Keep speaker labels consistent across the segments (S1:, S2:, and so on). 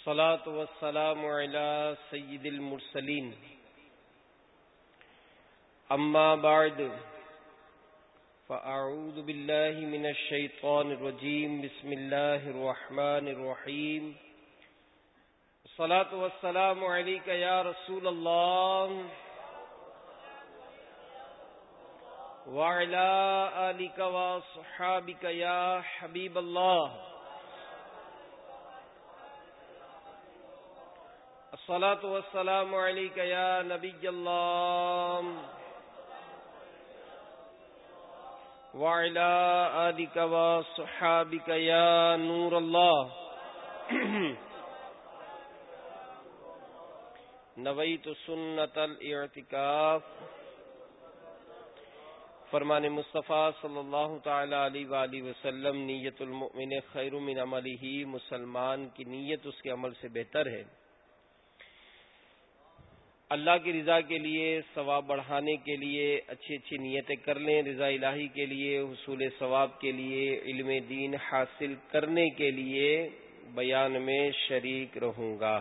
S1: الصلاة والسلام على سيد المرسلين. أما بعد، فأعوذ بالله من الشيطان الرجيم. بسم الله الرحمن الرحيم. الصلاة والسلام عليك يا رسول الله. وعلى آلك وصحابك يا حبيب الله. الصلاة والسلام عليك يا نبي الله. وعلى آلك وصحابك يا نور الله. نويت سنة الاعتكاف. فرمان مصطفیٰ صلی اللہ تعالی علیہ وآلہ وسلم، نیت المؤمن خیر من عملہ مسلمان کی نیت اس کے عمل سے بہتر ہے۔ اللہ کی رضا کے لیے، ثواب بڑھانے کے لیے، اچھی اچھی نیتیں کر لیں، رضا الہی کے لیے، حصول ثواب کے لیے، علم دین حاصل کرنے کے لیے بیان میں شریک رہوں گا۔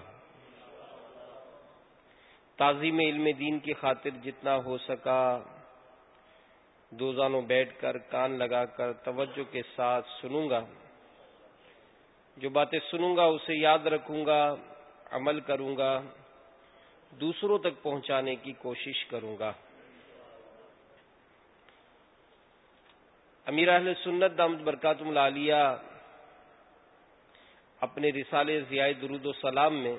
S1: تعظیم علم دین کی خاطر جتنا ہو سکا دو زانوں بیٹھ کر، کان لگا کر توجہ کے ساتھ سنوں گا۔ جو باتیں سنوں گا، اسے یاد رکھوں گا، عمل کروں گا۔ دوسروں تک پہنچانے کی کوشش کروں گا۔ امیر اہل سنت دامد برکات العالیہ اپنے رسالے ضیاء درود و سلام میں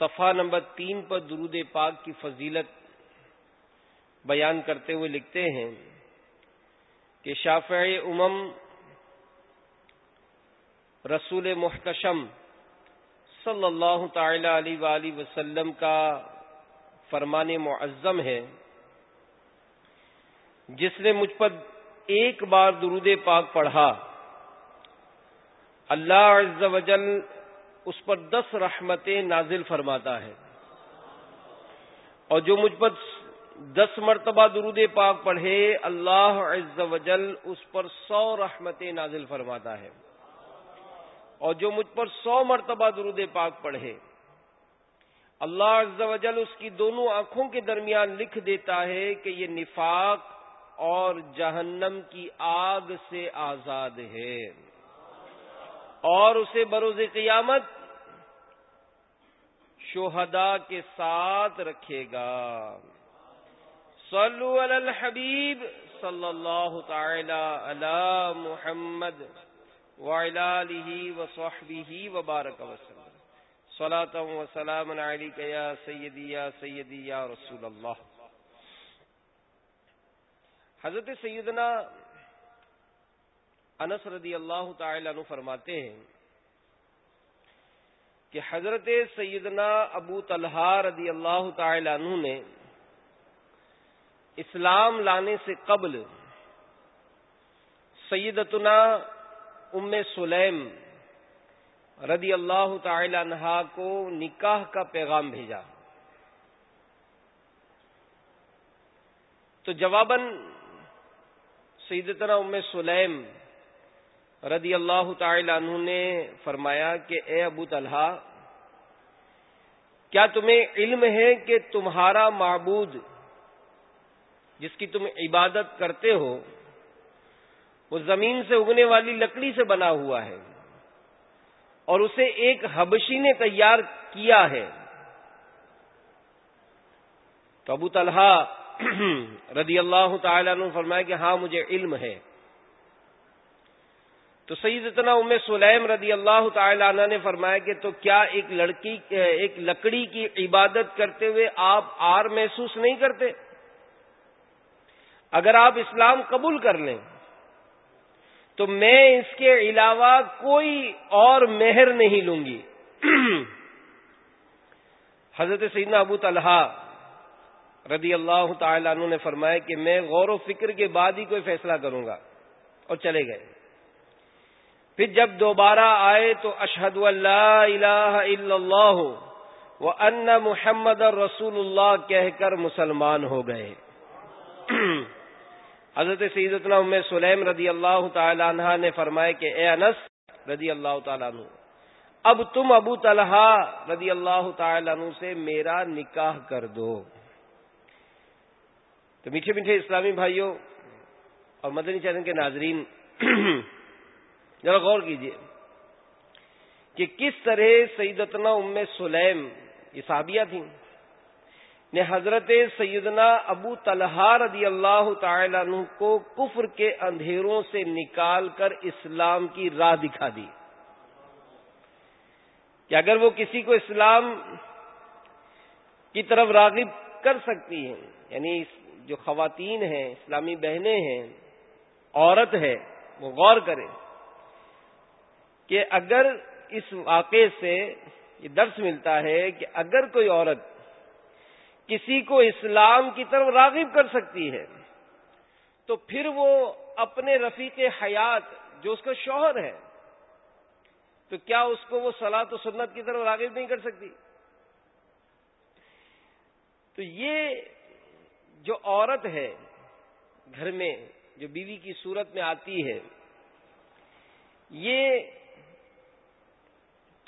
S1: صفحہ نمبر تین پر درود پاک کی فضیلت بیان کرتے ہوئے لکھتے ہیں کہ شافع امم رسول محتشم صلی اللہ تعالی علیہ وآلہ وسلم کا فرمان معظم ہے، جس نے مجھ پر ایک بار درود پاک پڑھا، اللہ عز و جل اس پر دس رحمتیں نازل فرماتا ہے۔ اور جو مجھ پر دس مرتبہ درود پاک پڑھے، اللہ عز و جل اس پر سو رحمتیں نازل فرماتا ہے۔ اور جو مجھ پر سو مرتبہ درود پاک پڑھے۔ اللہ عز و جل اس کی دونوں آنکھوں کے درمیان لکھ دیتا ہے کہ یہ نفاق اور جہنم کی آگ سے آزاد ہے۔ اور اسے بروز قیامت شہدا کے ساتھ رکھے گا۔ صلو علی الحبیب صلی اللہ تعالی علی محمد۔ وعلی آلہ وصحبہ وبارک وسلم. صلاة و سلام علیکہ یا سیدی یا سیدی یا رسول اللہ حضرت سیدنا انس رضی اللہ تعالی عنہ فرماتے ہیں کہ حضرت سیدنا ابو طلحہ رضی اللہ تعالی عنہ نے اسلام لانے سے قبل سیدتنا ام سلیم رضی اللہ تعالی عنہا کو نکاح کا پیغام بھیجا۔ تو جواباً سیدتنا ام سلیم رضی اللہ تعالی عنہ نے فرمایا کہ اے ابو طلحہ، کیا تمہیں علم ہے کہ تمہارا معبود جس کی تم عبادت کرتے ہو وہ زمین سے اگنے والی لکڑی سے بنا ہوا ہے اور اسے ایک حبشی نے تیار کیا ہے۔ تو ابو طلحہ رضی اللہ تعالی عنہ فرمایا کہ ہاں مجھے علم ہے۔ تو سعید اتنا ام سلیم رضی اللہ تعالی عنہ نے فرمایا کہ تو کیا ایک لڑکی، ایک لکڑی کی عبادت کرتے ہوئے آپ آر محسوس نہیں کرتے؟ اگر آپ اسلام قبول کر لیں۔ تو میں اس کے علاوہ کوئی اور مہر نہیں لوں گی۔ حضرت سیدنا ابو طلحہ رضی اللہ تعالی عنہ نے فرمایا کہ میں غور و فکر کے بعد ہی کوئی فیصلہ کروں گا اور چلے گئے۔ پھر جب دوبارہ آئے تو اشہد اللہ الہ الا اللہ وہ ان محمد رسول اللہ کہہ کر مسلمان ہو گئے۔ حضرت سیدتنا ام سلیم رضی اللہ تعالی عنہ نے فرمایا کہ اے انس رضی اللہ تعالیٰ عنہ، اب تم ابو طلحہ رضی اللہ تعالی عنہ سے میرا نکاح کر دو۔ تو میٹھے میٹھے اسلامی بھائیوں اور مدنی چینل کے ناظرین، ذرا غور کیجیے کہ کس طرح سیدتنا ام سلیم، یہ صحابیہ تھیں۔ نے حضرت سیدنا ابو طلحہ رضی اللہ تعالی عنہ کو کفر کے اندھیروں سے نکال کر اسلام کی راہ دکھا دی۔ کہ اگر وہ کسی کو اسلام کی طرف راغب کر سکتی ہیں یعنی جو خواتین ہیں، اسلامی بہنیں ہیں، عورت ہے، وہ غور کرے کہ اگر اس واقعے سے یہ درس ملتا ہے کہ اگر کوئی عورت کسی کو اسلام کی طرف راغب کر سکتی ہے، تو پھر وہ اپنے رفیق حیات، جو اس کا شوہر ہے، تو کیا اس کو وہ سلاد و سنت کی طرف راغب نہیں کر سکتی؟ تو یہ جو عورت ہے، گھر میں جو بیوی کی صورت میں آتی ہے، یہ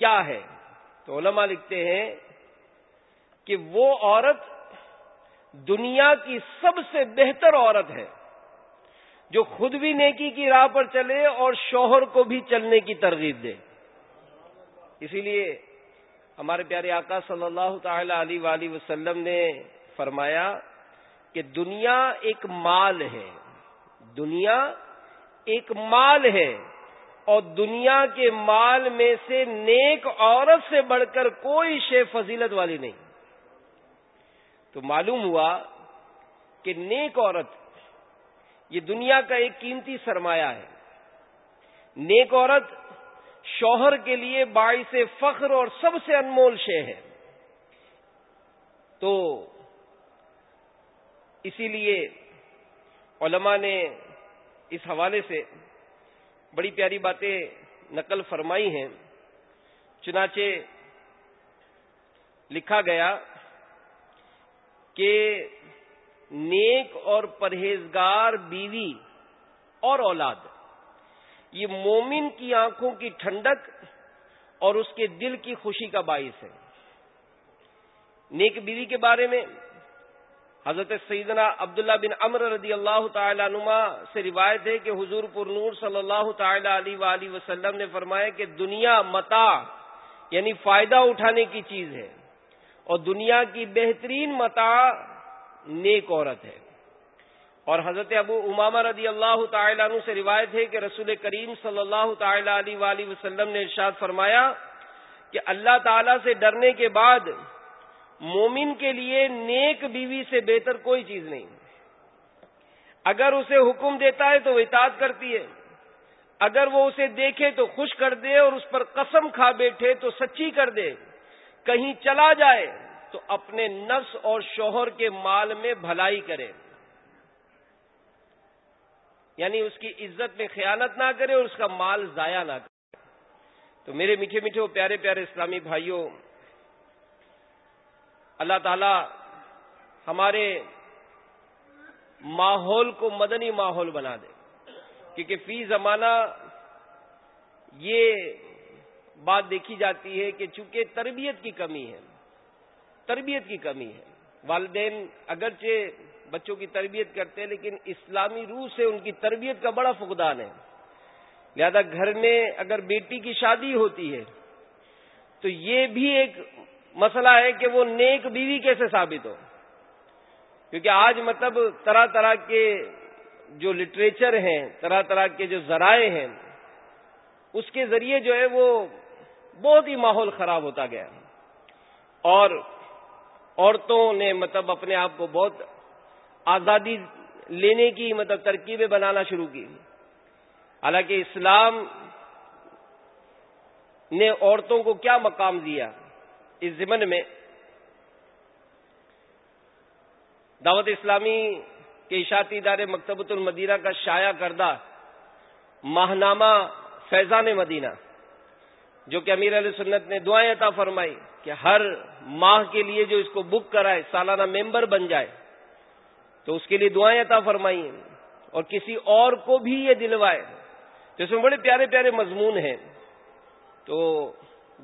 S1: کیا ہے؟ تو علماء لکھتے ہیں کہ وہ عورت دنیا کی سب سے بہتر عورت ہے، جو خود بھی نیکی کی راہ پر چلے اور شوہر کو بھی چلنے کی ترغیب دے۔ اسی لیے ہمارے پیارے آقا صلی اللہ تعالی علیہ وسلم نے فرمایا کہ دنیا ایک مال ہے، دنیا ایک مال ہے اور دنیا کے مال میں سے نیک عورت سے بڑھ کر کوئی شے فضیلت والی نہیں۔ تو معلوم ہوا کہ نیک عورت یہ دنیا کا ایک قیمتی سرمایہ ہے۔ نیک عورت شوہر کے لیے باعث فخر اور سب سے انمول شے ہے۔ تو اسی لیے علماء نے اس حوالے سے بڑی پیاری باتیں نقل فرمائی ہیں۔ چنانچہ لکھا گیا کہ نیک اور پرہیزگار بیوی اور اولاد، یہ مومن کی آنکھوں کی ٹھنڈک اور اس کے دل کی خوشی کا باعث ہے۔ نیک بیوی کے بارے میں حضرت سیدنا عبداللہ بن امر رضی اللہ تعالی نما سے روایت ہے کہ حضور پر نور صلی اللہ تعالی علیہ وآلہ وسلم نے فرمایا کہ دنیا متا یعنی فائدہ اٹھانے کی چیز ہے۔ اور دنیا کی بہترین متا نیک عورت ہے۔ اور حضرت ابو امامہ رضی اللہ تعالی عنہ سے روایت ہے کہ رسول کریم صلی اللہ تعالی علیہ وآلہ وسلم نے ارشاد فرمایا کہ اللہ تعالی سے ڈرنے کے بعد مومن کے لیے نیک بیوی سے بہتر کوئی چیز نہیں۔ اگر اسے حکم دیتا ہے تو وہ اطاعت کرتی ہے۔ اگر وہ اسے دیکھے تو خوش کر دے اور اس پر قسم کھا بیٹھے تو سچی کر دے۔ کہیں چلا جائے تو اپنے نفس اور شوہر کے مال میں بھلائی کرے۔ یعنی اس کی عزت میں خیانت نہ کرے اور اس کا مال ضائع نہ کرے۔ تو میرے میٹھے میٹھے پیارے پیارے اسلامی بھائیوں، اللہ تعالی ہمارے ماحول کو مدنی ماحول بنا دے۔ کیونکہ فی زمانہ یہ بات دیکھی جاتی ہے کہ چونکہ تربیت کی کمی ہے، تربیت کی کمی ہے۔ والدین اگرچہ بچوں کی تربیت کرتے ہیں، لیکن اسلامی روح سے ان کی تربیت کا بڑا فقدان ہے۔ لہذا گھر میں اگر بیٹی کی شادی ہوتی ہے، تو یہ بھی ایک مسئلہ ہے کہ وہ نیک بیوی کیسے ثابت ہو۔ کیونکہ آج مطلب طرح طرح کے جو لٹریچر ہیں، طرح طرح کے جو ذرائع ہیں، اس کے ذریعے جو ہے وہ بہت ہی ماحول خراب ہوتا گیا۔ اور عورتوں نے مطلب اپنے آپ کو بہت آزادی لینے کی مطلب ترکیبیں بنانا شروع کی۔ حالانکہ اسلام نے عورتوں کو کیا مقام دیا اس ضمن میں؟ دعوت اسلامی کے اشاعتی ادارے مکتبۃ المدینہ کا شائع کردہ ماہنامہ فیضان مدینہ۔ جو کہ امیر علیہ سنت نے دعائیں عطا فرمائی کہ ہر ماہ کے لیے جو اس کو بک کرائے، سالانہ ممبر بن جائے، تو اس کے لیے دعائیں عطا فرمائی اور کسی اور کو بھی یہ دلوائے۔ تو اس میں بڑے پیارے پیارے مضمون ہیں۔ تو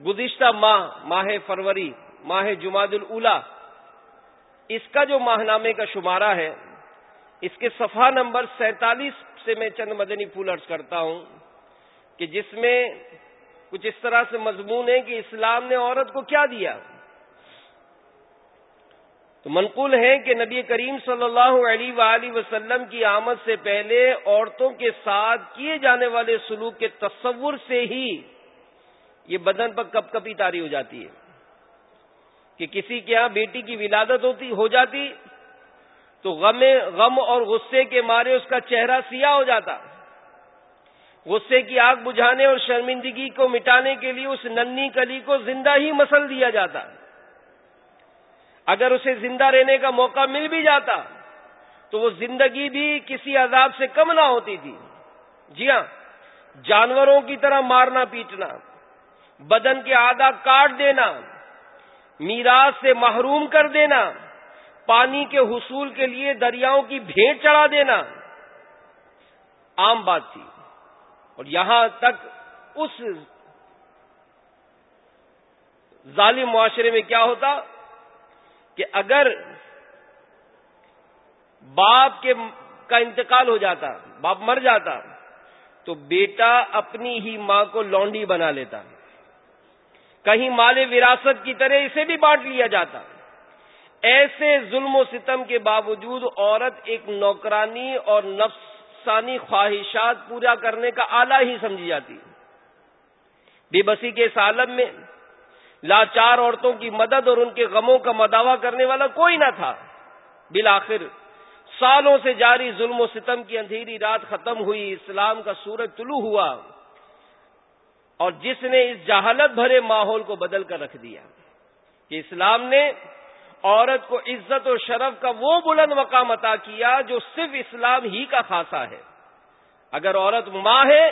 S1: گزشتہ ماہ ماہ فروری، ماہ جماعت الا اس کا جو ماہ نامے کا شمارہ ہے، اس کے صفحہ نمبر سینتالیس سے میں چند مدنی پھول ارض کرتا ہوں کہ جس میں کچھ اس طرح سے مضمون ہے کہ اسلام نے عورت کو کیا دیا؟ تو منقول ہے کہ نبی کریم صلی اللہ علیہ وآلہ وسلم کی آمد سے پہلے عورتوں کے ساتھ کیے جانے والے سلوک کے تصور سے ہی یہ بدن پر کپ کپی تاری ہو جاتی ہے۔ کہ کسی کے ہاں بیٹی کی ولادت ہوتی، ہو جاتی تو غم غم اور غصے کے مارے اس کا چہرہ سیاہ ہو جاتا۔ غصے کی آگ بجھانے اور شرمندگی کو مٹانے کے لیے اس ننی کلی کو زندہ ہی مسل دیا جاتا۔ اگر اسے زندہ رہنے کا موقع مل بھی جاتا، تو وہ زندگی بھی کسی عذاب سے کم نہ ہوتی تھی۔ جی ہاں جانوروں کی طرح مارنا، پیٹنا، بدن کے آدھا کاٹ دینا، میراث سے محروم کر دینا، پانی کے حصول کے لیے دریاؤں کی بھیڑ چڑھا دینا، عام بات تھی۔ اور یہاں تک اس ظالم معاشرے میں کیا ہوتا کہ اگر باپ کے کا انتقال ہو جاتا، باپ مر جاتا، تو بیٹا اپنی ہی ماں کو لونڈی بنا لیتا۔ کہیں مال وراثت کی طرح اسے بھی بانٹ لیا جاتا۔ ایسے ظلم و ستم کے باوجود عورت ایک نوکرانی اور نفس نفسانی خواہشات پورا کرنے کا آلہ ہی سمجھی جاتی بے بسی کے سالم میں لاچار عورتوں کی مدد اور ان کے غموں کا مداوع کرنے والا کوئی نہ تھا۔ بالآخر، سالوں سے جاری ظلم و ستم کی اندھیری رات ختم ہوئی، اسلام کا سورج طلوع ہوا اور جس نے اس جہالت بھرے ماحول کو بدل کر رکھ دیا کہ اسلام نے عورت کو عزت و شرف کا وہ بلند مقام عطا کیا جو صرف اسلام ہی کا خاصا ہے۔ اگر عورت ماں ہے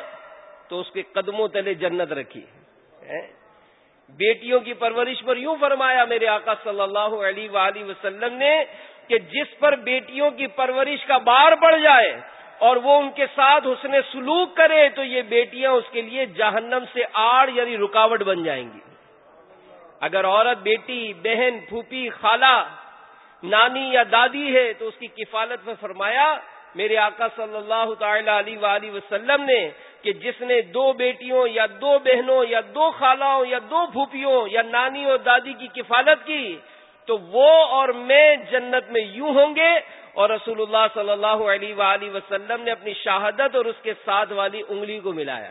S1: تو اس کے قدموں تلے جنت رکھی بیٹیوں کی پرورش پر یوں فرمایا میرے آقا صلی اللہ علیہ وآلہ وسلم نے کہ جس پر بیٹیوں کی پرورش کا بار بڑھ جائے اور وہ ان کے ساتھ اس نے سلوک کرے تو یہ بیٹیاں اس کے لیے جہنم سے آڑ یعنی رکاوٹ بن جائیں گی۔ اگر عورت، بیٹی، بہن، پھوپھی، خالہ، نانی یا دادی ہے تو اس کی کفالت میں فرمایا، میرے آقا صلی اللہ تعالی علیہ وآلہ وسلم نے کہ جس نے دو بیٹیوں یا دو بہنوں یا دو خالاؤں یا دو پھوپھیوں یا نانی اور دادی کی کفالت کی، تو وہ اور میں جنت میں یوں ہوں گے اور رسول اللہ صلی اللہ علیہ وآلہ وسلم نے اپنی شہادت اور اس کے ساتھ والی انگلی کو ملایا۔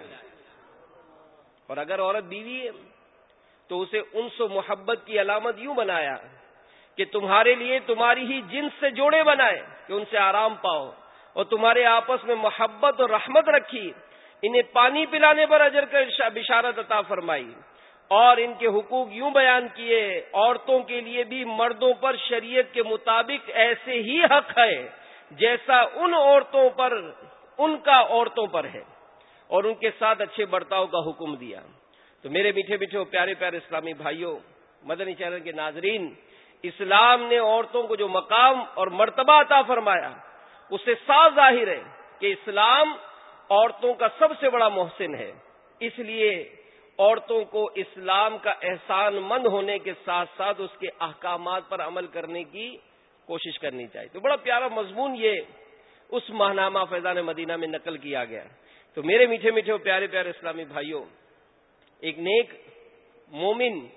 S1: اور اگر عورت بیوی ہے تو اسے انس و محبت کی علامت یوں بنایا کہ تمہارے لیے تمہاری ہی جنس سے جوڑے بنائے کہ ان سے آرام پاؤ اور تمہارے آپس میں محبت اور رحمت رکھی، انہیں پانی پلانے پر اجر کا بشارت عطا فرمائی اور ان کے حقوق یوں بیان کیے، عورتوں کے لیے بھی مردوں پر شریعت کے مطابق ایسے ہی حق ہے جیسا ان عورتوں پر، ان کا عورتوں پر ہے اور ان کے ساتھ اچھے برتاؤ کا حکم دیا۔ تو میرے میٹھے میٹھے پیارے پیارے اسلامی بھائیوں، مدنی چینل کے ناظرین، اسلام نے عورتوں کو جو مقام اور مرتبہ عطا فرمایا، اسے صاف ظاہر ہے کہ اسلام عورتوں کا سب سے بڑا محسن ہے۔ اس لیے عورتوں کو اسلام کا احسان مند ہونے کے ساتھ ساتھ اس کے احکامات پر عمل کرنے کی کوشش کرنی چاہیے۔ تو بڑا پیارا مضمون یہ اس ماہنامہ فیضان مدینہ میں نقل کیا گیا۔ تو میرے میٹھے میٹھے پیارے پیارے اسلامی بھائیوں ایک نیک مومن،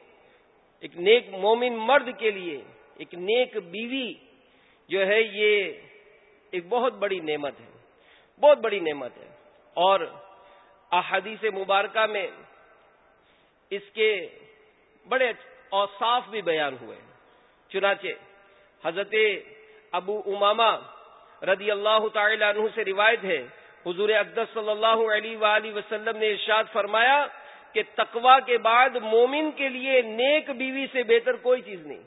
S1: ایک نیک مومن مرد کے لیے، ایک نیک بیوی جو ہے، یہ ایک بہت بڑی نعمت ہے، بہت بڑی نعمت ہے۔ اور احادیث مبارکہ میں اس کے بڑے اوصاف بھی بیان ہوئے۔ چنانچہ حضرت ابو اماما رضی اللہ تعالی عنہ سے روایت ہے۔ حضور اقدس صلی اللہ علیہ وآلہ وسلم نے ارشاد فرمایا کہ تقوا کے بعد مومن کے لیے نیک بیوی سے بہتر کوئی چیز نہیں۔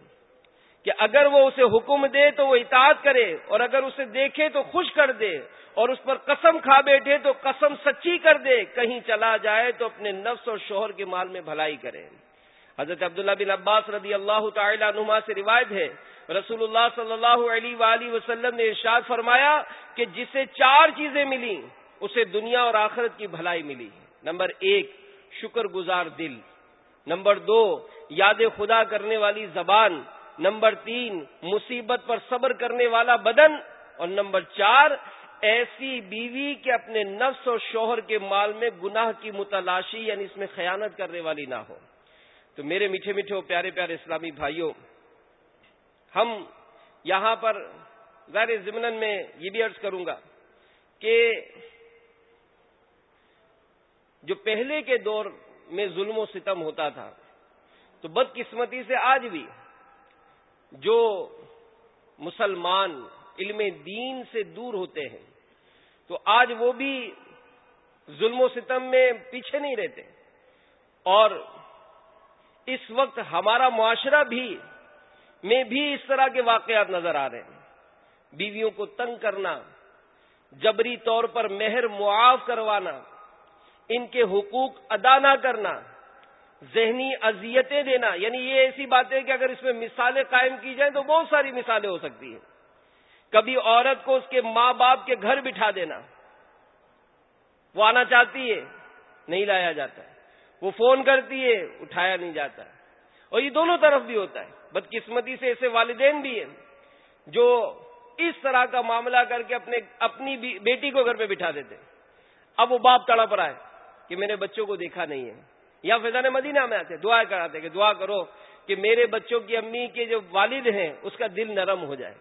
S1: کہ اگر وہ اسے حکم دے تو وہ اطاعت کرے، اور اگر اسے دیکھے تو خوش کر دے، اور اس پر قسم کھا بیٹھے تو قسم سچی کر دے، کہیں چلا جائے تو اپنے نفس اور شوہر کے مال میں بھلائی کرے۔ حضرت عبداللہ بن عباس رضی اللہ تعالی عنہما سے روایت ہے، رسول اللہ صلی اللہ علیہ وآلہ وسلم نے ارشاد فرمایا کہ جسے چار چیزیں ملی اسے دنیا اور آخرت کی بھلائی ملی۔ نمبر ایک شکر گزار دل۔ نمبر دو، یاد خدا کرنے والی زبان۔ نمبر تین، مصیبت پر صبر کرنے والا بدن۔ اور نمبر چار، ایسی بیوی کہ اپنے نفس اور شوہر کے مال میں گناہ کی متلاشی یعنی اس میں خیانت کرنے والی نہ ہو۔ تو میرے میٹھے میٹھے پیارے پیارے اسلامی بھائیوں، ہم یہاں پر غیر ضمن میں یہ بھی عرض کروں گا کہ جو پہلے کے دور میں ظلم و ستم ہوتا تھا، تو بدقسمتی سے آج بھی جو مسلمان علم دین سے دور ہوتے ہیں، تو آج وہ بھی ظلم و ستم میں پیچھے نہیں رہتے۔ اور اس وقت ہمارا معاشرہ بھی میں بھی اس طرح کے واقعات نظر آ رہے ہیں۔ بیویوں کو تنگ کرنا، جبری طور پر مہر معاف کروانا ان کے حقوق ادا نہ کرنا، ذہنی اذیتیں دینا یعنی یہ ایسی بات ہے کہ اگر اس میں مثالیں قائم کی جائیں تو بہت ساری مثالیں ہو سکتی ہیں۔ کبھی عورت کو اس کے ماں باپ کے گھر بٹھا دینا، وہ آنا چاہتی ہے، نہیں لایا جاتا ہے۔ وہ فون کرتی ہے، اٹھایا نہیں جاتا اور یہ دونوں طرف بھی ہوتا ہے۔ بدقسمتی سے ایسے والدین بھی ہیں، جو اس طرح کا معاملہ کر کے اپنے، اپنی بیٹی کو گھر پہ بٹھا دیتے اب وہ باپ تڑپ رہا ہے۔ کہ میرے بچوں کو دیکھا نہیں ہے۔ یا فضان مدینہ میں آتے دعا کراتے کہ دعا کرو کہ میرے بچوں کی امی کے جو والد ہیں، اس کا دل نرم ہو جائے۔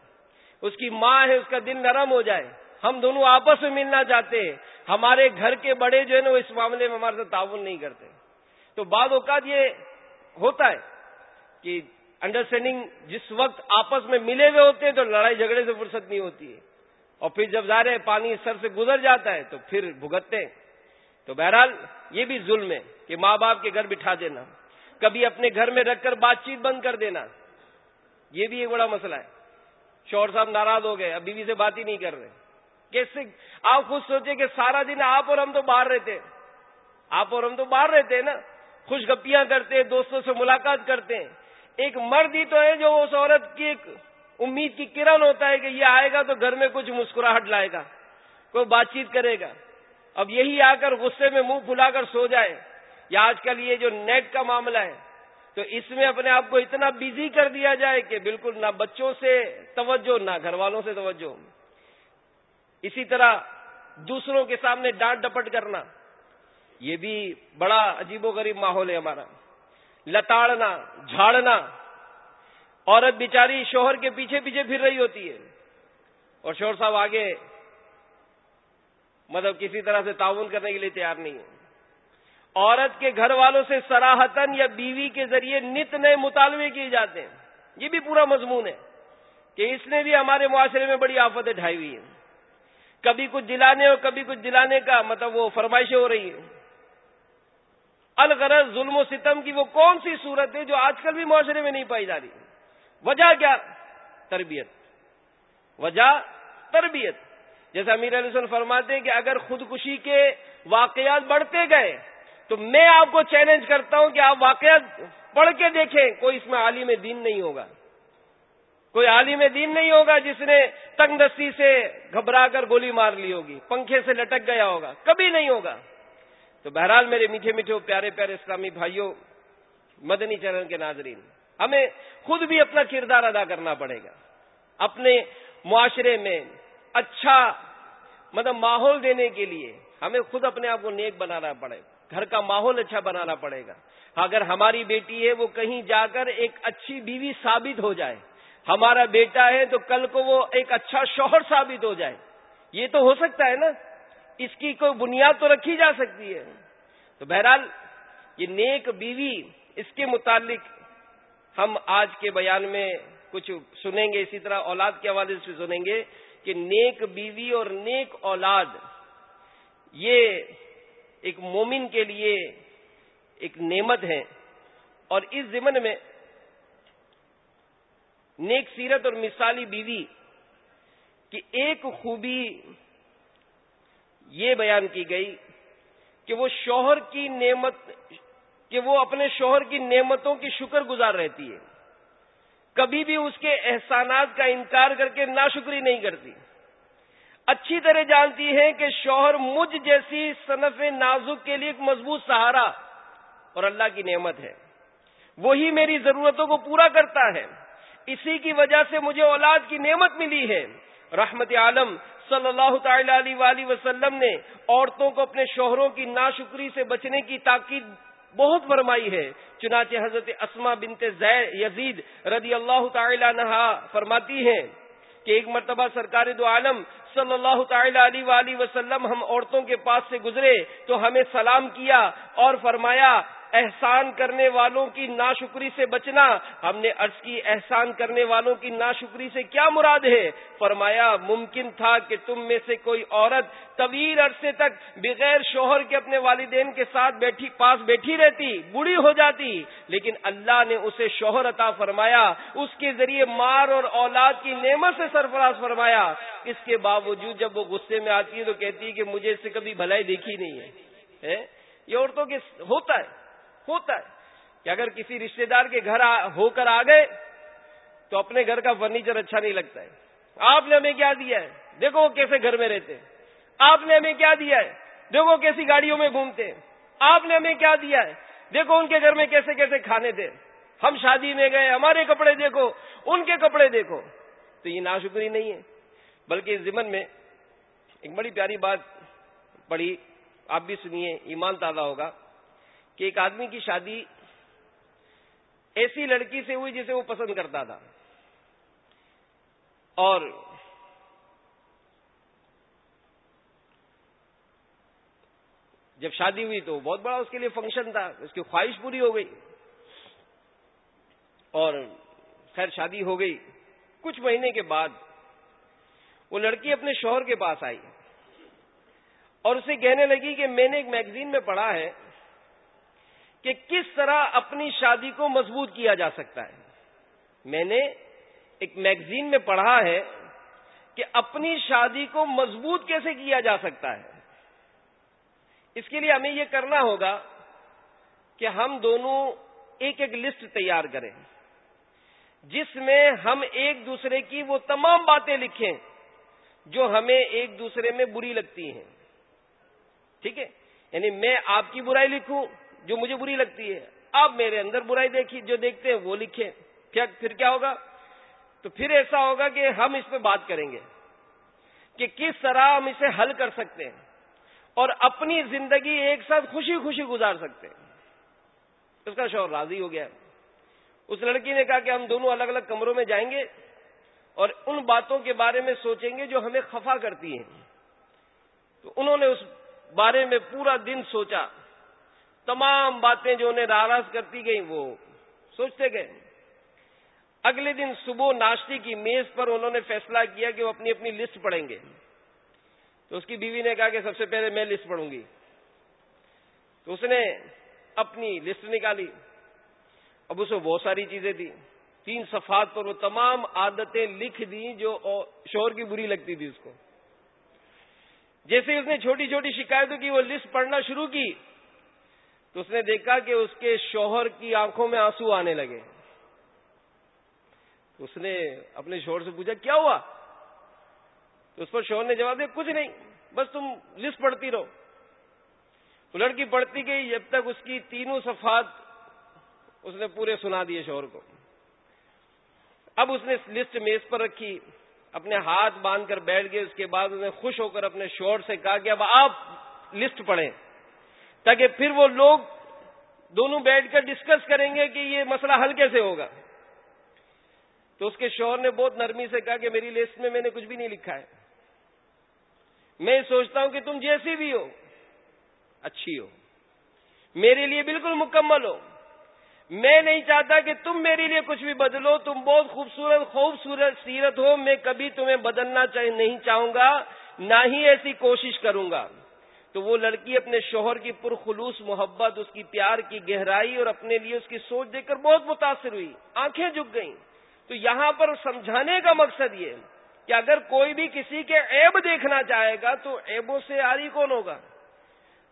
S1: اس کی ماں ہے، اس کا دل نرم ہو جائے۔ ہم دونوں آپس میں ملنا چاہتے ہیں۔ ہمارے گھر کے بڑے جو ہے نا، وہ اس معاملے میں ہمارے ساتھ تعاون نہیں کرتے۔ تو بعض اوقات یہ ہوتا ہے کہ انڈرسٹینڈنگ جس وقت آپس میں ملے ہوئے ہوتے ہیں تو لڑائی جھگڑے سے فرصت نہیں ہوتی ہے۔ اور پھر جب ظاہر پانی سر سے گزر جاتا ہے تو پھر بھگتتے ہیں۔ تو بہرحال یہ بھی ظلم ہے کہ ماں باپ کے گھر بٹھا دینا، کبھی اپنے گھر میں رکھ کر بات چیت بند کر دینا، یہ بھی ایک بڑا مسئلہ ہے۔ شور صاحب ناراض ہو گئے، اب بیوی سے بات ہی نہیں کر رہے۔ کیسے؟ آپ خود سوچے کہ سارا دن آپ اور ہم تو باہر رہتے۔ آپ اور ہم تو باہر رہتے ہیں نا۔ خوش گپیاں کرتے ہیں دوستوں سے ملاقات کرتے۔ ہیں ایک مرد ہی تو ہے جو اس عورت کی ایک امید کی کرن ہوتا ہے کہ یہ آئے گا تو گھر میں کچھ مسکراہٹ لائے گا، کوئی بات چیت کرے گا۔ اب یہی آ کر غصے میں منہ پھلا کر سو جائے۔ یا آج کل یہ جو نیٹ کا معاملہ ہے، تو اس میں اپنے آپ کو اتنا بزی کر دیا جائے کہ بالکل نہ بچوں سے توجہ، نہ گھر والوں سے توجہ۔ اسی طرح دوسروں کے سامنے ڈانٹ ڈپٹ کرنا، یہ بھی بڑا عجیب و غریب ماحول ہے ہمارا۔ لتاڑنا، جھاڑنا، عورت بیچاری شوہر کے پیچھے پیچھے پھر رہی ہوتی ہے۔ اور شوہر صاحب آگے مطلب کسی طرح سے تعاون کرنے کے لیے تیار نہیں ہے۔ عورت کے گھر والوں سے سراہتن یا بیوی کے ذریعے نت نئے مطالبے کیے جاتے ہیں۔ یہ بھی پورا مضمون ہے کہ اس نے بھی ہمارے معاشرے میں بڑی آفتیں ڈھائی ہوئی ہیں۔ کبھی کچھ دلانے اور کبھی کچھ دلانے کا مطلب وہ فرمائشیں ہو رہی ہیں۔ الغرض ظلم و ستم کی وہ کون سی صورت ہے جو آج کل بھی معاشرے میں نہیں پائی جا رہی؟ وجہ کیا؟ تربیت۔ وجہ تربیت۔ جیسے امیر علیہ وسلم فرماتے ہیں کہ اگر خودکشی کے واقعات بڑھتے گئے، تو میں آپ کو چیلنج کرتا ہوں کہ آپ واقعات پڑھ کے دیکھیں، کوئی اس میں عالم دین نہیں ہوگا۔ کوئی عالم دین نہیں ہوگا جس نے تنگ دستی سے گھبرا کر گولی مار لی ہوگی، پنکھے سے لٹک گیا ہوگا، کبھی نہیں ہوگا۔ تو بہرحال میرے میٹھے میٹھے پیارے پیارے اسلامی بھائیوں، مدنی چرن کے ناظرین، ہمیں خود بھی اپنا کردار ادا کرنا پڑے گا۔ اپنے معاشرے میں اچھا مطلب ماحول دینے کے لیے ہمیں خود اپنے آپ کو نیک بنانا پڑے گا گھر کا ماحول اچھا بنانا پڑے گا۔ اگر ہماری بیٹی ہے، وہ کہیں جا کر ایک اچھی بیوی ثابت ہو جائے۔ ہمارا بیٹا ہے تو کل کو وہ ایک اچھا شوہر ثابت ہو جائے۔ یہ تو ہو سکتا ہے نا؟ اس کی کوئی بنیاد تو رکھی جا سکتی ہے۔ تو بہرحال، یہ نیک بیوی، اس کے متعلق ہم آج کے بیان میں کچھ سنیں گے، اسی طرح اولاد کے حوالے سے سنیں گے۔ کہ نیک بیوی اور نیک اولاد، یہ ایک مومن کے لیے ایک نعمت ہے۔ اور اس ضمن میں نیک سیرت اور مثالی بیوی کی ایک خوبی یہ بیان کی گئی کہ وہ شوہر کی نعمت، کہ وہ اپنے شوہر کی نعمتوں کی شکر گزار رہتی ہے۔ کبھی بھی اس کے احسانات کا انکار کر کے ناشکری نہیں کرتی۔ اچھی طرح جانتی ہے کہ شوہر مجھ جیسی صنف نازک کے لیے ایک مضبوط سہارا اور اللہ کی نعمت ہے۔ وہی میری ضرورتوں کو پورا کرتا ہے۔ اسی کی وجہ سے مجھے اولاد کی نعمت ملی ہے۔ رحمت عالم صلی اللہ تعالی علیہ وسلم نے عورتوں کو اپنے شوہروں کی ناشکری سے بچنے کی تاکید بہت فرمائی ہے۔ چنانچہ حضرت اسما بنت یزید رضی اللہ تعالی نہا فرماتی ہیں کہ ایک مرتبہ سرکار دو عالم صلی اللہ تعالی علیہ وسلم ہم عورتوں کے پاس سے گزرے تو ہمیں سلام کیا اور فرمایا احسان کرنے والوں کی ناشکری سے بچنا۔ ہم نے عرض کی، احسان کرنے والوں کی ناشکری سے کیا مراد ہے؟ فرمایا، ممکن تھا کہ تم میں سے کوئی عورت طویل عرصے تک بغیر شوہر کے اپنے والدین کے ساتھ بیٹھی، پاس بیٹھی رہتی، بوڑھی ہو جاتی۔ لیکن اللہ نے اسے شوہر عطا فرمایا، اس کے ذریعے مار اور اولاد کی نعمت سے سرفراز فرمایا۔ اس کے باوجود جب وہ غصے میں آتی ہے تو کہتی ہے کہ مجھے اس سے کبھی بھلائی دیکھی نہیں ہے۔ یہ عورتوں کے ہوتا ہے۔ ہوتا ہے کہ اگر کسی رشتہ دار کے گھر ہو کر آ گئے تو اپنے گھر کا فرنیچر اچھا نہیں لگتا ہے۔ آپ نے ہمیں کیا دیا ہے؟ دیکھو وہ کیسے گھر میں رہتے آپ نے ہمیں کیا دیا ہے؟ دیکھو کیسی گاڑیوں میں گھومتے آپ نے ہمیں کیا دیا ہے؟ دیکھو ان کے گھر میں کیسے کیسے کھانے تھے ہم شادی میں گئے، ہمارے کپڑے دیکھو، ان کے کپڑے دیکھو۔ تو یہ ناشکری نہیں ہے۔ بلکہ ضمن میں ایک بڑی پیاری بات پڑھی، آپ بھی سنیے، ایمان تازہ ہوگا۔ کہ ایک آدمی کی شادی ایسی لڑکی سے ہوئی جسے وہ پسند کرتا تھا۔ اور جب شادی ہوئی تو بہت بڑا اس کے لیے فنکشن تھا، اس کی خواہش پوری ہو گئی۔ اور خیر شادی ہو گئی۔ کچھ مہینے کے بعد وہ لڑکی اپنے شوہر کے پاس آئی اور اسے کہنے لگی کہ میں نے ایک میگزین میں پڑھا ہے۔ کہ کس طرح اپنی شادی کو مضبوط کیا جا سکتا ہے۔ میں نے ایک میگزین میں پڑھا ہے کہ اپنی شادی کو مضبوط کیسے کیا جا سکتا ہے۔ اس کے لیے ہمیں یہ کرنا ہوگا کہ ہم دونوں ایک ایک لسٹ تیار کریں، جس میں ہم ایک دوسرے کی وہ تمام باتیں لکھیں جو ہمیں ایک دوسرے میں بری لگتی ہیں۔ ٹھیک ہے؟ یعنی میں آپ کی برائی لکھوں جو مجھے بری لگتی ہے۔ آپ میرے اندر برائی دیکھی جو دیکھتے ہیں وہ لکھیں۔ پھر کیا ہوگا؟ تو پھر ایسا ہوگا کہ ہم اس پہ بات کریں گے کہ کس طرح ہم اسے حل کر سکتے ہیں اور اپنی زندگی ایک ساتھ خوشی خوشی گزار سکتے ہیں۔ اس کا شوہر راضی ہو گیا۔ اس لڑکی نے کہا کہ ہم دونوں الگ الگ کمروں میں جائیں گے اور ان باتوں کے بارے میں سوچیں گے جو ہمیں خفا کرتی ہیں۔ تو انہوں نے اس بارے میں پورا دن سوچا۔ تمام باتیں جو انہیں ناراض کرتی گئیں وہ سوچتے گئے۔ اگلے دن صبح ناشتے کی میز پر انہوں نے فیصلہ کیا کہ وہ اپنی اپنی لسٹ پڑھیں گے۔ تو اس کی بیوی نے کہا کہ سب سے پہلے میں لسٹ پڑھوں گی۔ تو اس نے اپنی لسٹ نکالی۔ اب اسے بہت ساری چیزیں دی۔ تین صفحات پر وہ تمام عادتیں لکھ دی جو شور کی بری لگتی تھی اس کو۔ جیسے اس نے چھوٹی چھوٹی شکایتوں کی وہ لسٹ پڑھنا شروع کی تو اس نے دیکھا کہ اس کے شوہر کی آنکھوں میں آنسو آنے لگے۔ اس نے اپنے شوہر سے پوچھا، کیا ہوا؟ تو اس پر شوہر نے جواب دیا، کچھ نہیں، بس تم لسٹ پڑھتی رہو۔ تو لڑکی پڑھتی گئی، جب تک اس کی تینوں صفحات اس نے پورے سنا دیے شوہر کو۔ اب اس نے لسٹ میز پر رکھی، اپنے ہاتھ باندھ کر بیٹھ گئے، اس کے بعد اس نے خوش ہو کر اپنے شوہر سے کہا کہ اب آپ لسٹ پڑھیں۔ تاکہ پھر وہ لوگ دونوں بیٹھ کر ڈسکس کریں گے کہ یہ مسئلہ حل کیسے ہوگا۔ تو اس کے شوہر نے بہت نرمی سے کہا کہ میری لسٹ میں میں نے کچھ بھی نہیں لکھا ہے۔ میں سوچتا ہوں کہ تم جیسی بھی ہو، اچھی ہو۔ میرے لیے بالکل مکمل ہو۔ میں نہیں چاہتا کہ تم میرے لیے کچھ بھی بدلو، تم بہت خوبصورت خوبصورت سیرت ہو۔ میں کبھی تمہیں بدلنا نہیں چاہوں گا، نہ ہی ایسی کوشش کروں گا۔ تو وہ لڑکی اپنے شوہر کی پرخلوص محبت، اس کی پیار کی گہرائی اور اپنے لیے اس کی سوچ دیکھ کر بہت متاثر ہوئی۔ آنکھیں جھک گئیں۔ تو یہاں پر سمجھانے کا مقصد یہ کہ اگر کوئی بھی کسی کے عیب دیکھنا چاہے گا تو عیبوں سے آری کون ہوگا؟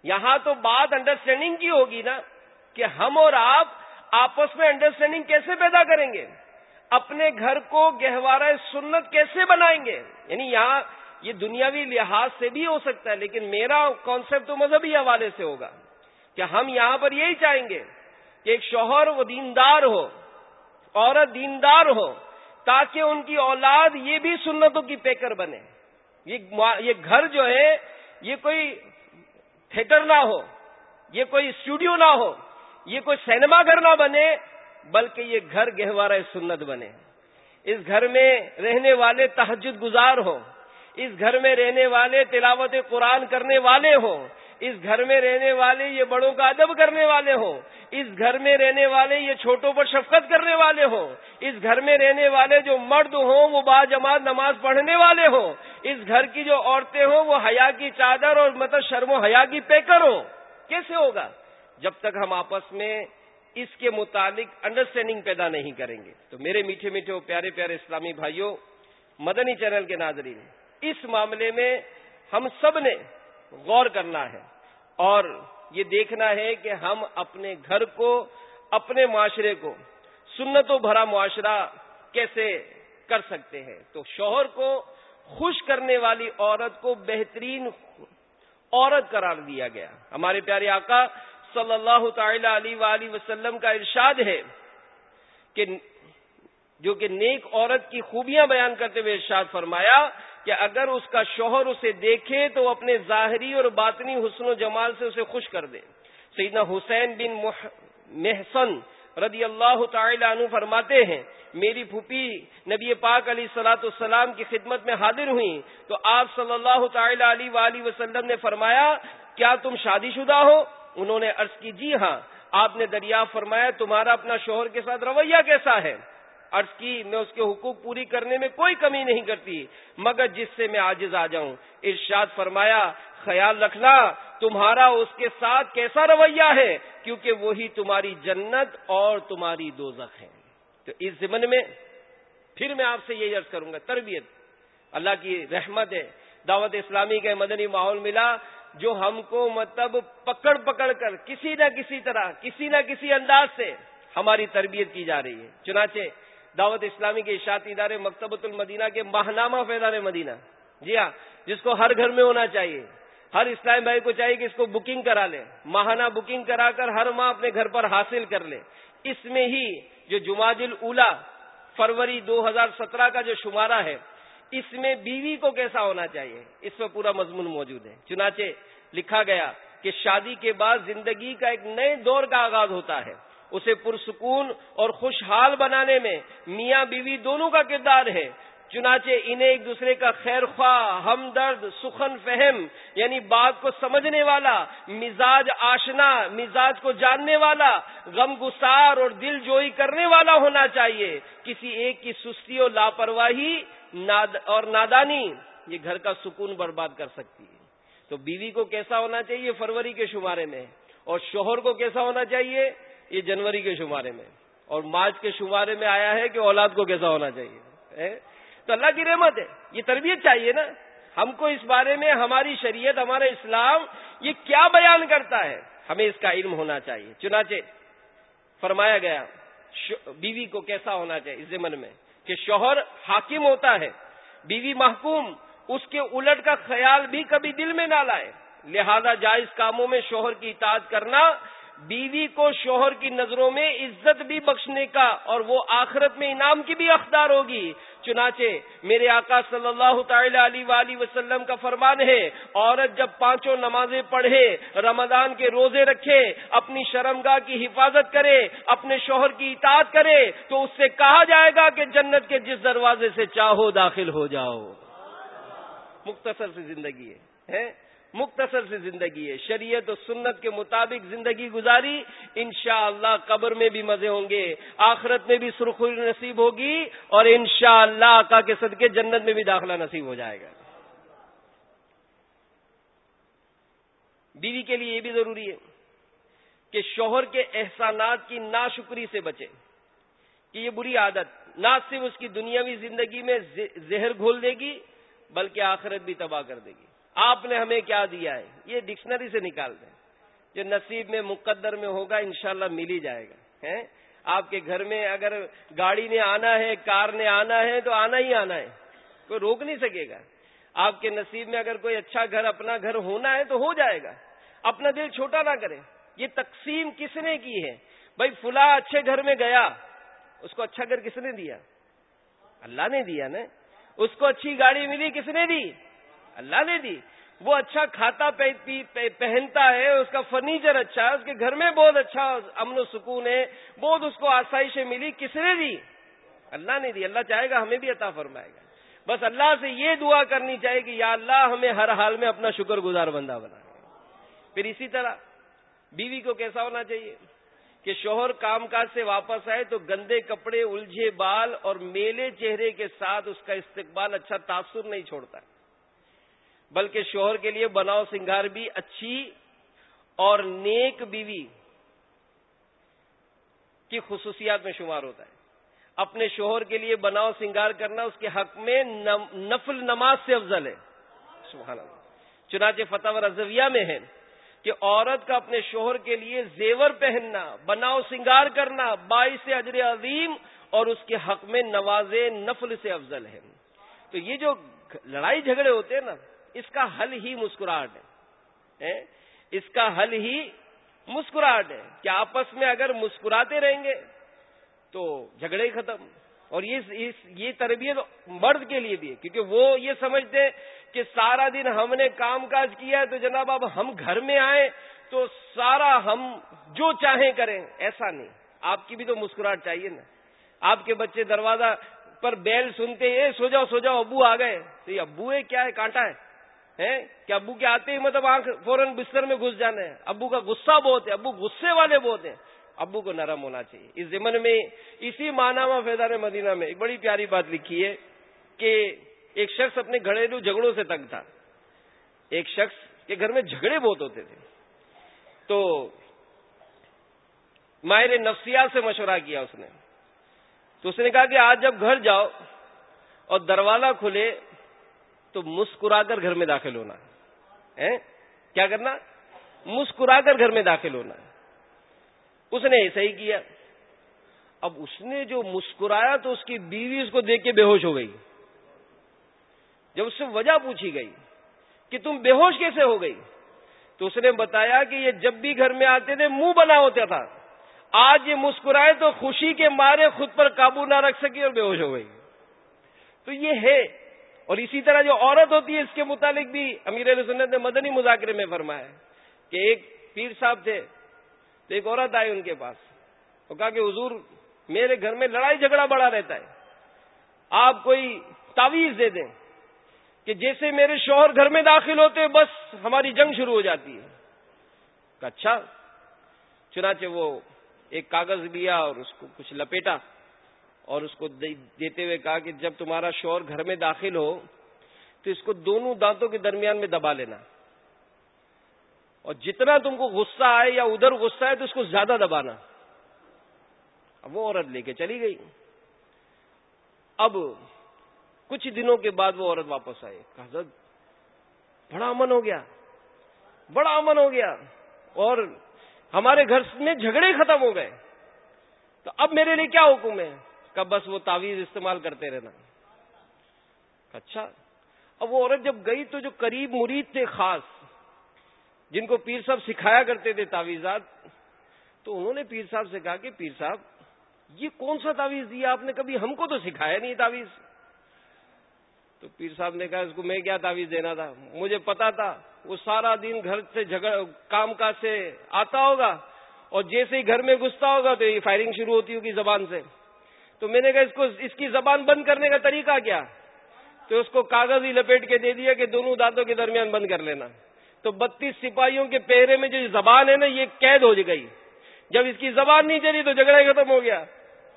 S1: یہاں تو بات انڈرسٹینڈنگ کی ہوگی نا کہ ہم اور آپ آپس میں انڈرسٹینڈنگ کیسے پیدا کریں گے؟ اپنے گھر کو گہوارہ سنت کیسے بنائیں گے؟ یعنی یہاں یہ دنیاوی لحاظ سے بھی ہو سکتا ہے، لیکن میرا کانسیپٹ تو مذہبی حوالے سے ہوگا کہ ہم یہاں پر یہی چاہیں گے کہ ایک شوہر وہ دیندار ہو، عورت دیندار ہو، تاکہ ان کی اولاد یہ بھی سنتوں کی پیکر بنے۔ یہ گھر جو ہے، یہ کوئی تھیٹر نہ ہو، یہ کوئی اسٹوڈیو نہ ہو، یہ کوئی سینما گھر نہ بنے، بلکہ یہ گھر گہوارہ سنت بنے۔ اس گھر میں رہنے والے تحجد گزار ہوں۔ اس گھر میں رہنے والے تلاوت قرآن کرنے والے ہوں۔ اس گھر میں رہنے والے یہ بڑوں کا ادب کرنے والے ہوں۔ اس گھر میں رہنے والے یہ چھوٹوں پر شفقت کرنے والے ہوں۔ اس گھر میں رہنے والے جو مرد ہوں، وہ با جماعت نماز پڑھنے والے ہوں۔ اس گھر کی جو عورتیں ہوں، وہ حیا کی چادر اور مطلب شرم و حیا کی پیکر ہوں۔ کیسے ہوگا؟ جب تک ہم آپس میں اس کے متعلق انڈرسٹینڈنگ پیدا نہیں کریں گے۔ تو میرے میٹھے میٹھے پیارے پیارے اسلامی بھائیوں، مدنی چینل کے ناظرین اس معاملے میں ہم سب نے غور کرنا ہے اور یہ دیکھنا ہے کہ ہم اپنے گھر کو، اپنے معاشرے کو سنتوں بھرا معاشرہ کیسے کر سکتے ہیں؟ تو شوہر کو خوش کرنے والی عورت کو بہترین عورت قرار دیا گیا۔ ہمارے پیارے آقا صلی اللہ تعالی علیہ وسلم کا ارشاد ہے کہ جو کہ نیک عورت کی خوبیاں بیان کرتے ہوئے ارشاد فرمایا کہ اگر اس کا شوہر اسے دیکھے تو وہ اپنے ظاہری اور باطنی حسن و جمال سے اسے خوش کر دے۔ سیدنا حسین بن محسن رضی اللہ تعالی عنہ فرماتے ہیں، میری پھوپھی نبی پاک علی سلاۃ السلام کی خدمت میں حاضر ہوئی تو آپ صلی اللہ تعالی علیہ وسلم نے فرمایا، کیا تم شادی شدہ ہو؟ انہوں نے عرض کی جی ہاں۔ آپ نے دریافت فرمایا، تمہارا اپنا شوہر کے ساتھ رویہ کیسا ہے؟ عرض کی، میں اس کے حقوق پوری کرنے میں کوئی کمی نہیں کرتی، مگر جس سے میں آجز آ جاؤں۔ ارشاد فرمایا، خیال رکھنا، تمہارا اس کے ساتھ کیسا رویہ ہے؟ کیونکہ وہی تمہاری جنت اور تمہاری دوزخ ہے۔ تو اس زمن میں پھر میں آپ سے یہ عرض کروں گا، تربیت۔ اللہ کی رحمت ہے، دعوت اسلامی کا مدنی ماحول ملا، جو ہم کو مطلب پکڑ پکڑ کر کسی نہ کسی طرح، کسی نہ کسی انداز سے ہماری تربیت کی جا رہی ہے۔ چنانچہ دعوت اسلامی کے اشاعتی ادارے مکتبۃ المدینہ کے ماہنامہ فیضان مدینہ۔ جی ہاں جس کو ہر گھر میں ہونا چاہیے۔ ہر اسلام بھائی کو چاہیے کہ اس کو بکنگ کرا لے۔ ماہانہ بکنگ کرا کر ہر ماہ اپنے گھر پر حاصل کر لے۔ اس میں ہی جو جماعت الا فروری دو ہزار سترہ کا جو شمارہ ہے، اس میں بیوی کو کیسا ہونا چاہیے؟ اس میں پورا مضمون موجود ہے۔ چنانچہ لکھا گیا کہ شادی کے بعد زندگی کا ایک نئے دور کا آغاز ہوتا ہے۔ اسے پرسکون اور خوشحال بنانے میں میاں بیوی دونوں کا کردار ہے۔ چنانچہ انہیں ایک دوسرے کا خیر خواہ ہمدرد، سخن فہم یعنی بات کو سمجھنے والا، مزاج آشنا، مزاج کو جاننے والا غم گسار اور دل جوئی کرنے والا ہونا چاہیے۔ کسی ایک کی سستی اور لاپرواہی اور نادانی، یہ گھر کا سکون برباد کر سکتی ہے۔ تو بیوی کو کیسا ہونا چاہیے؟ فروری کے شمارے میں۔ اور شوہر کو کیسا ہونا چاہیے؟ یہ جنوری کے شمارے میں اور مارچ کے شمارے میں آیا ہے کہ اولاد کو کیسا ہونا چاہیے تو اللہ کی رحمت ہے، یہ تربیت چاہیے نا۔ ہم کو اس بارے میں ہماری شریعت، ہمارا اسلام یہ کیا بیان کرتا ہے؟ ہمیں اس کا علم ہونا چاہیے۔ چنانچہ فرمایا گیا بیوی کو کیسا ہونا چاہیے؟ اس زمن میں کہ شوہر حاکم ہوتا ہے، بیوی محکوم، اس کے الٹ کا خیال بھی کبھی دل میں نہ لائے۔ لہذا جائز کاموں میں شوہر کی اطاعت کرنا بیوی کو شوہر کی نظروں میں عزت بھی بخشنے کا اور وہ آخرت میں انعام کی بھی اختار ہوگی۔ چنانچہ میرے آقا صلی اللہ تعالی علیہ وآلہ وسلم کا فرمان ہے، عورت جب پانچوں نمازیں پڑھے، رمضان کے روزے رکھے، اپنی شرمگاہ کی حفاظت کرے، اپنے شوہر کی اطاعت کرے، تو اس سے کہا جائے گا کہ جنت کے جس دروازے سے چاہو داخل ہو جاؤ۔ مختصر سی زندگی ہے مختصر سے زندگی ہے۔ شریعت و سنت کے مطابق زندگی گزاری، انشاءاللہ اللہ قبر میں بھی مزے ہوں گے، آخرت میں بھی سرخی نصیب ہوگی اور انشاءاللہ اللہ آقا کے صدقے جنت میں بھی داخلہ نصیب ہو جائے گا۔ بیوی کے لیے یہ بھی ضروری ہے کہ شوہر کے احسانات کی ناشکری سے بچے، کہ یہ بری عادت نہ صرف اس کی دنیاوی زندگی میں زہر گھول دے گی، بلکہ آخرت بھی تباہ کر دے گی۔ آپ نے ہمیں کیا دیا ہے؟ یہ ڈکشنری سے نکال دیں۔ جو نصیب میں مقدر میں ہوگا، انشاءاللہ مل ہی جائے گا۔ آپ کے گھر میں اگر گاڑی نے آنا ہے، کار نے آنا ہے، تو آنا ہی آنا ہے۔ کوئی روک نہیں سکے گا۔ آپ کے نصیب میں اگر کوئی اچھا گھر، اپنا گھر ہونا ہے تو ہو جائے گا۔ اپنا دل چھوٹا نہ کرے یہ تقسیم کس نے کی ہے؟ بھائی فلا اچھے گھر میں گیا، اس کو اچھا گھر کس نے دیا؟ اللہ نے دیا نا۔ اس کو اچھی گاڑی ملی، کس نے دی؟ اللہ نے دی۔ وہ اچھا کھاتا پہنتا ہے، اس کا فرنیچر اچھا ہے، اس کے گھر میں بہت اچھا امن و سکون ہے، بہت اس کو آسائشیں ملی۔ کس نے دی؟ اللہ نے دی۔ اللہ چاہے گا ہمیں بھی عطا فرمائے گا۔ بس اللہ سے یہ دعا کرنی چاہیے کہ یا اللہ ہمیں ہر حال میں اپنا شکر گزار بندہ بنا۔ پھر اسی طرح بیوی کو کیسا ہونا چاہیے؟ کہ شوہر کام کاج سے واپس آئے تو گندے کپڑے، الجھے بال اور میلے چہرے کے ساتھ اس کا استقبال اچھا تاثر نہیں چھوڑتا۔ ہے بلکہ شوہر کے لیے بناؤ سنگار بھی اچھی اور نیک بیوی کی خصوصیات میں شمار ہوتا ہے۔ اپنے شوہر کے لیے بناؤ سنگار کرنا اس کے حق میں نفل نماز سے افضل ہے۔ سبحان اللہ۔ چنانچہ فتح و رضویہ میں ہے کہ عورت کا اپنے شوہر کے لیے زیور پہننا، بناؤ سنگار کرنا باعث اجر عظیم اور اس کے حق میں نواز نفل سے افضل ہے۔ تو یہ جو لڑائی جھگڑے ہوتے ہیں نا اس کا حل ہی مسکراہٹ ہے۔ اس کا حل ہی مسکراہٹ ہے۔ کہ آپس میں اگر مسکراتے رہیں گے تو جھگڑے ختم۔ اور یہ تربیت مرد کے لیے بھی ہے، کیونکہ وہ یہ سمجھتے کہ سارا دن ہم نے کام کاج کیا ہے تو جناب اب ہم گھر میں آئیں تو سارا ہم جو چاہیں کریں، ایسا نہیں۔ آپ کی بھی تو مسکراہٹ چاہیے نا۔ آپ کے بچے دروازہ پر بیل سنتے ہیں سو جاؤ سو جاؤ، ابو آ گئے۔ تو یہ ابو ہے، کیا ہے، کانٹا ہے؟ کہ ابو کے آتے ہی مطلب آنکھ فوراً بستر میں گھس جانا ہے۔ ابو کا غصہ بہت ہے، ابو غصے والے بہت ہیں۔ ابو کو نرم ہونا چاہیے۔ اس زمن میں، اسی معنی فیضان مدینہ میں ایک بڑی پیاری بات لکھی ہے کہ ایک شخص اپنے گھریلو جھگڑوں سے تنگ تھا۔ ایک شخص کے گھر میں جھگڑے بہت ہوتے تھے۔ تو ماہر نفسیات سے مشورہ کیا اس نے۔ تو اس نے کہا کہ آج جب گھر جاؤ اور دروازہ کھلے تو مسکرا کر گھر میں داخل ہونا ہے۔ کیا کرنا؟ مسکرا کر گھر میں داخل ہونا۔ ہے اس نے ایسا ہی کیا۔ اب اس نے جو مسکرایا تو اس کی بیوی اس کو دیکھ کے بے ہوش ہو گئی۔ جب اس سے وجہ پوچھی گئی کہ تم بے ہوش کیسے ہو گئی؟ تو اس نے بتایا کہ یہ جب بھی گھر میں آتے تھے منہ بنا ہوتا تھا۔ آج یہ مسکرائے تو خوشی کے مارے خود پر قابو نہ رکھ سکی اور بے ہوش ہو گئی۔ تو یہ ہے۔ اور اسی طرح جو عورت ہوتی ہے، اس کے متعلق بھی امیر علیہ سنت نے مدنی مذاکرے میں فرمایا کہ ایک پیر صاحب تھے، تو ایک عورت آئی ان کے پاس وہ کہا کہ حضور، میرے گھر میں لڑائی جھگڑا بڑا رہتا ہے۔ آپ کوئی تعویذ دے دیں کہ جیسے میرے شوہر گھر میں داخل ہوتے، بس ہماری جنگ شروع ہو جاتی ہے۔ اچھا۔ چنانچہ وہ ایک کاغذ لیا اور اس کو کچھ لپیٹا۔ اور اس کو دیتے ہوئے کہا کہ جب تمہارا شوہر گھر میں داخل ہو، تو اس کو دونوں دانتوں کے درمیان میں دبا لینا۔ اور جتنا تم کو غصہ آئے یا ادھر غصہ ہے تو اس کو زیادہ دبانا۔ اب وہ عورت لے کے چلی گئی۔ اب کچھ دنوں کے بعد وہ عورت واپس آئی۔ حضرت، بڑا امن ہو گیا۔ بڑا امن ہو گیا۔ اور ہمارے گھر میں جھگڑے ختم ہو گئے۔ تو اب میرے لیے کیا حکم ہے؟ کہ بس وہ تعویذ استعمال کرتے رہنا۔ اچھا۔ اب وہ عورت جب گئی تو جو قریب مرید تھے خاص، جن کو پیر صاحب سکھایا کرتے تھے تعویذات، تو انہوں نے پیر صاحب سے کہا کہ پیر صاحب، یہ کون سا تعویذ دیا آپ نے؟ کبھی ہم کو تو سکھایا نہیں تعویذ۔ تو پیر صاحب نے کہا، اس کو میں کیا تعویذ دینا تھا؟ مجھے پتا تھا، وہ سارا دن گھر سے جھگڑ، کام کاج سے آتا ہوگا اور جیسے ہی گھر میں گھستا ہوگا تو یہ فائرنگ شروع ہوتی ہوگی زبان سے۔ تو میں نے کہا اس کو اس کی زبان بند کرنے کا طریقہ کیا؟ تو اس کو کاغذ ہی لپیٹ کے دے دیا کہ دونوں دانتوں کے درمیان بند کر لینا۔ تو بتیس سپاہیوں کے پہرے میں جو زبان ہے نا، یہ قید ہو گئی۔ جب اس کی زبان نہیں چلی تو جھگڑا ختم ہو گیا۔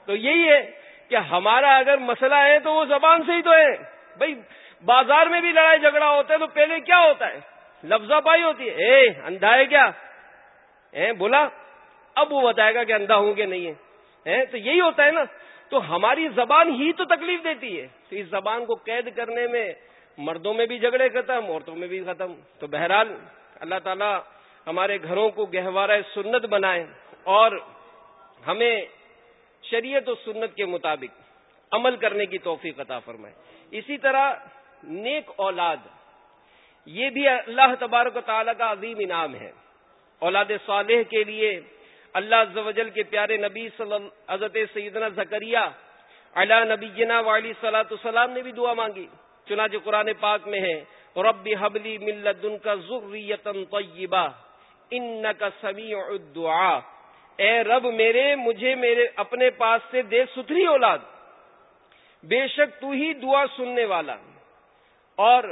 S1: تو یہی ہے کہ ہمارا اگر مسئلہ ہے تو وہ زبان سے ہی تو ہے۔ بھائی، بازار میں بھی لڑائی جھگڑا ہوتا ہے تو پہلے کیا ہوتا ہے؟ لفظہ پائی ہوتی ہے۔ اے، اندھا ہے کیا؟ اے، بولا؟ اب وہ بتائے گا کہ اندھا ہوں کہ نہیں ہے۔ تو یہی ہوتا ہے نا۔ تو ہماری زبان ہی تو تکلیف دیتی ہے۔ تو اس زبان کو قید کرنے میں مردوں میں بھی جھگڑے ختم، عورتوں میں بھی ختم۔ تو بہرحال اللہ تعالی ہمارے گھروں کو گہوارہ سنت بنائے اور ہمیں شریعت و سنت کے مطابق عمل کرنے کی توفیق عطا فرمائے۔ اسی طرح نیک اولاد، یہ بھی اللہ تبارک و تعالیٰ کا عظیم انعام ہے۔ اولاد صالح کے لیے اللہ زوجل کے پیارے نبی حضرت سیدنا زکریہ اللہ نبی جنا والی صلاح السلام نے بھی دعا مانگی۔ چنانچہ قرآن پاک میں ہے، رب حبلی ملت ان کا ضروریتن طیبہ ان کا سمیع الدعا اے رب میرے، مجھے میرے اپنے پاس سے دے ستھری اولاد، بے شک تو ہی دعا سننے والا۔ اور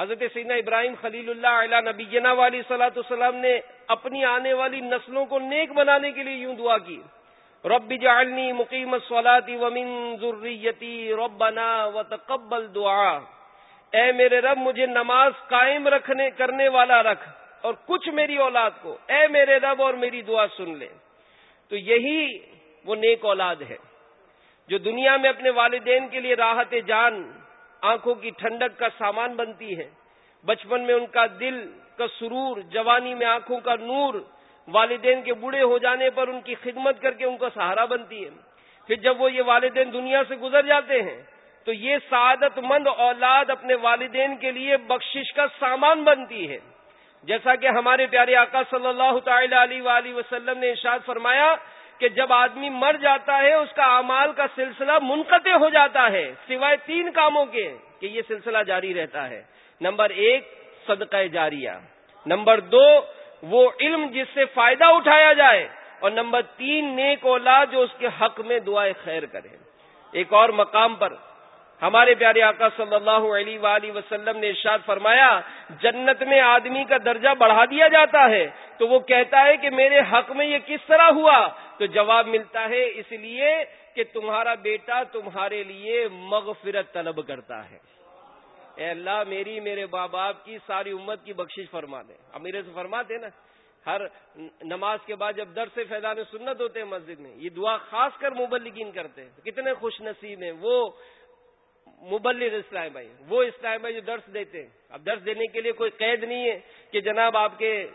S1: حضرت سینا ابراہیم خلیل اللہ علیہ نبینا والی صلاح السلام نے اپنی آنے والی نسلوں کو نیک بنانے کے لیے یوں دعا کی۔ رب جعلنی مقیم سولاتی ومن ذریتی ربنا وتقبل دعا۔ اے میرے رب، مجھے نماز قائم رکھنے، کرنے والا رکھ اور کچھ میری اولاد کو۔ اے میرے رب، اور میری دعا سن لے۔ تو یہی وہ نیک اولاد ہے جو دنیا میں اپنے والدین کے لیے راحت جان آنکھوں کی ٹھنڈک کا سامان بنتی ہے۔ بچپن میں ان کا دل کا سرور، جوانی میں آنکھوں کا نور، والدین کے بوڑھے ہو جانے پر ان کی خدمت کر کے ان کا سہارا بنتی ہے۔ پھر جب وہ یہ والدین دنیا سے گزر جاتے ہیں، تو یہ سعادت مند اولاد اپنے والدین کے لیے بخشش کا سامان بنتی ہے۔ جیسا کہ ہمارے پیارے آقا صلی اللہ تعالی علیہ وسلم نے ارشاد فرمایا کہ جب آدمی مر جاتا ہے، اس کا اعمال کا سلسلہ منقطع ہو جاتا ہے، سوائے تین کاموں کے، کہ یہ سلسلہ جاری رہتا ہے۔ نمبر ایک، صدقہ جاریہ۔ نمبر دو، وہ علم جس سے فائدہ اٹھایا جائے۔ اور نمبر تین، نیک اولاد جو اس کے حق میں دعائیں خیر کرے۔ ایک اور مقام پر ہمارے پیارے آقا صلی اللہ علیہ وآلہ وسلم نے ارشاد فرمایا، جنت میں آدمی کا درجہ بڑھا دیا جاتا ہے۔ تو وہ کہتا ہے کہ میرے حق میں یہ کس طرح ہوا؟ تو جواب ملتا ہے، اس لیے کہ تمہارا بیٹا تمہارے لیے مغفرت طلب کرتا ہے۔ اے اللہ، میری میرے ماں باپ کی ساری امت کی بخشش فرما دے۔ اب میرے سے فرما دے نا، ہر نماز کے بعد جب در سے فیضان سنت ہوتے ہیں مسجد میں، یہ دعا خاص کر مبلگین کرتے ہیں۔ کتنے خوش نصیب ہیں۔ وہ مبلغ اسلام بھائی، وہ اسلام بھائی جو درس دیتے ہیں۔ اب درس دینے کے لیے کوئی قید نہیں ہے کہ جناب آپ کے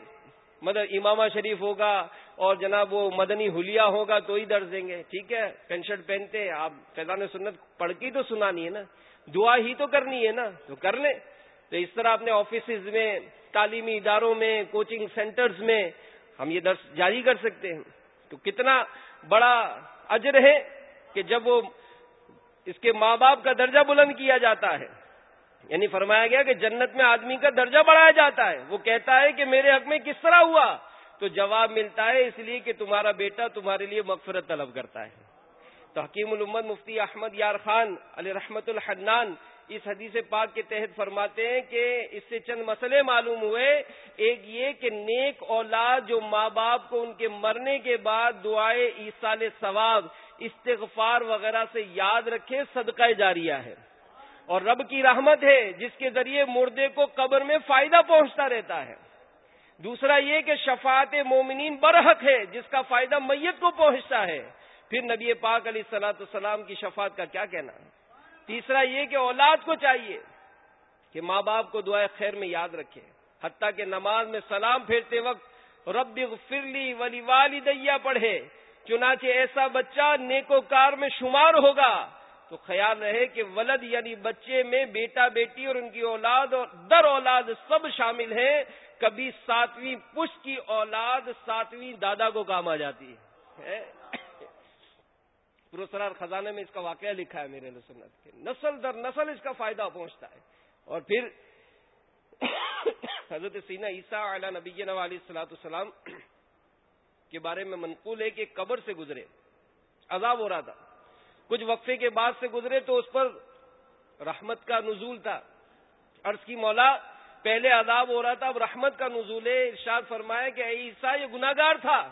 S1: مطلب امامہ شریف ہوگا اور جناب وہ مدنی ہولیا ہوگا تو ہی درس دیں گے، ٹھیک ہے؟ پینٹ شرٹ پہنتے آپ فیضان سنت پڑھ کے تو سنانی ہے نا۔ دعا ہی تو کرنی ہے نا، تو کر لیں۔ تو اس طرح اپنے آفیسز میں، تعلیمی اداروں میں کوچنگ سینٹرز میں ہم یہ درس جاری کر سکتے ہیں۔ تو کتنا بڑا اجر ہے کہ جب وہ اس کے ماں باپ کا درجہ بلند کیا جاتا ہے یعنی فرمایا گیا کہ جنت میں آدمی کا درجہ بڑھایا جاتا ہے وہ کہتا ہے کہ میرے حق میں کس طرح ہوا تو جواب ملتا ہے اس لیے کہ تمہارا بیٹا تمہارے لیے مغفرت طلب کرتا ہے تو حکیم الامت مفتی احمد یار خان علی رحمت الحنان اس حدیث پاک کے تحت فرماتے ہیں کہ اس سے چند مسئلے معلوم ہوئے۔ ایک یہ کہ نیک اولاد جو ماں باپ کو ان کے مرنے کے بعد دعائے ایسال ثواب استغفار وغیرہ سے یاد رکھے، صدقہ جاریہ ہے۔ اور رب کی رحمت ہے، جس کے ذریعے مردے کو قبر میں فائدہ پہنچتا رہتا ہے۔ دوسرا یہ کہ شفاعت مومنین برحق ہے، جس کا فائدہ میت کو پہنچتا ہے۔ پھر نبی پاک علیہ سلاۃ السلام کی شفاعت کا کیا کہنا؟ ہے تیسرا یہ کہ اولاد کو چاہیے کہ ماں باپ کو دعائیں خیر میں یاد رکھے، حتیٰ کہ نماز میں سلام پھیرتے وقت رب فرلی ولی والدیا پڑھے، چنانچہ ایسا بچہ نیکو کار میں شمار ہوگا تو خیال رہے کہ ولد یعنی بچے میں بیٹا بیٹی اور ان کی اولاد اور در اولاد سب شامل ہیں، کبھی ساتویں پشت کی اولاد ساتویں دادا کو کام آ جاتی ہے۔ پروسرار خزانے میں اس کا واقعہ لکھا ہے میرے سنت کے۔ نسل در نسل اس کا فائدہ پہنچتا ہے۔ اور پھر حضرت سینا عیسیٰ علیہ نبی علیہ السلاۃ السلام کے بارے میں منقول ہے کہ قبر سے گزرے۔ عذاب ہو رہا تھا۔ کچھ وقفے کے بعد سے گزرے تو اس پر رحمت کا نزول تھا۔ عرض کی مولا، پہلے عذاب ہو رہا تھا، اب رحمت کا نزول ہے۔ ارشاد فرمایا کہ عیسیٰ، یہ گناگار تھا۔